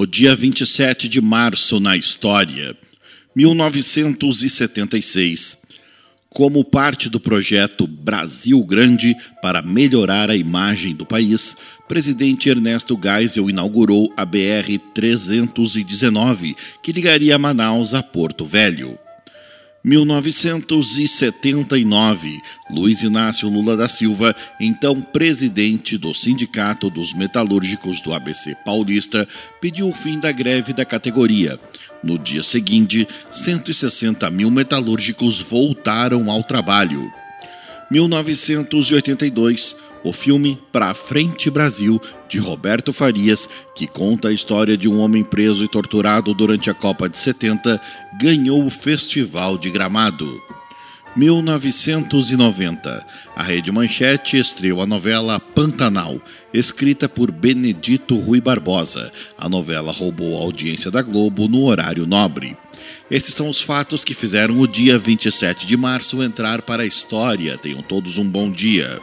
O dia 27 de março na história, 1976. Como parte do projeto Brasil Grande para melhorar a imagem do país, presidente Ernesto Geisel inaugurou a BR-319, que ligaria Manaus a Porto Velho. 1979, Luiz Inácio Lula da Silva, então presidente do Sindicato dos Metalúrgicos do ABC Paulista, pediu o fim da greve da categoria. No dia seguinte, 160 mil metalúrgicos voltaram ao trabalho. 1982, o filme Pra Frente Brasil, de Roberto Farias, que conta a história de um homem preso e torturado durante a Copa de 70, ganhou o Festival de Gramado. 1990. A Rede Manchete estreou a novela Pantanal, escrita por Benedito Rui Barbosa. A novela roubou a audiência da Globo no horário nobre. Esses são os fatos que fizeram o dia 27 de março entrar para a história. Tenham todos um bom dia.